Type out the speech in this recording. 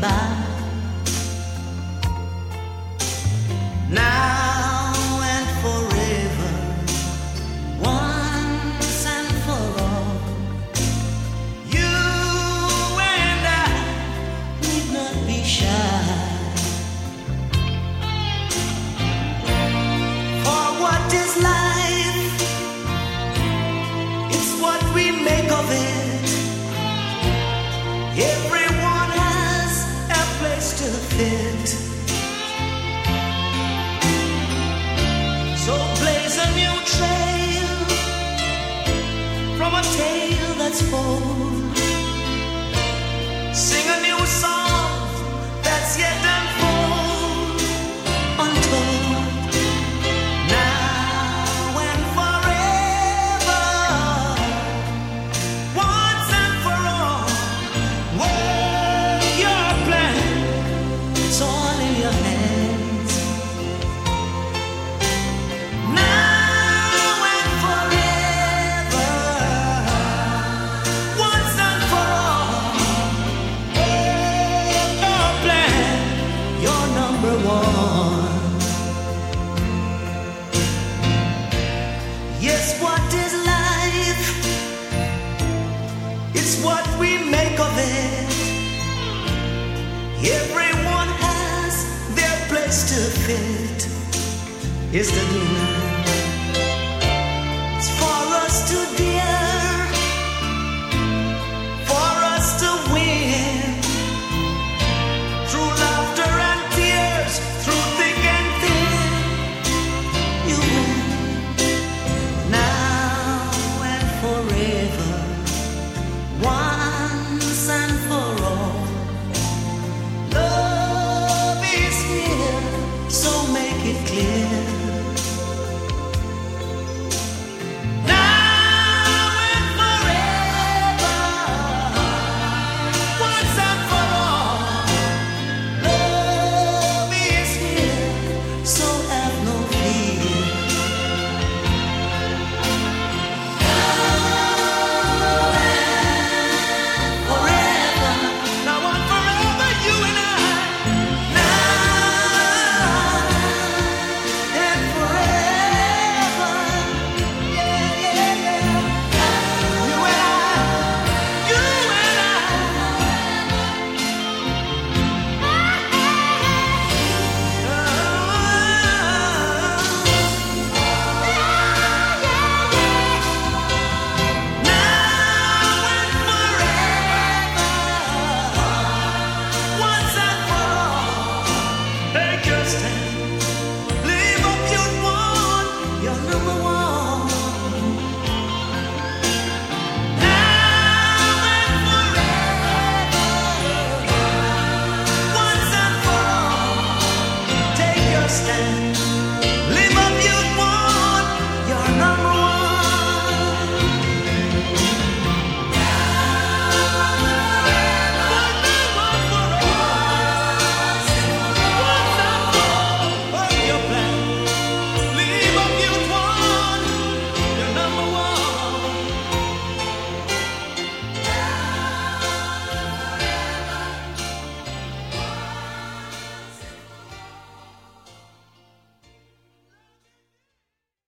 吧。All. In your hands. Now and forever, benefit is the demand. It's for us to dare, for us to win. Through laughter and tears, through thick and thin, you win now and forever. it clear. from a wall.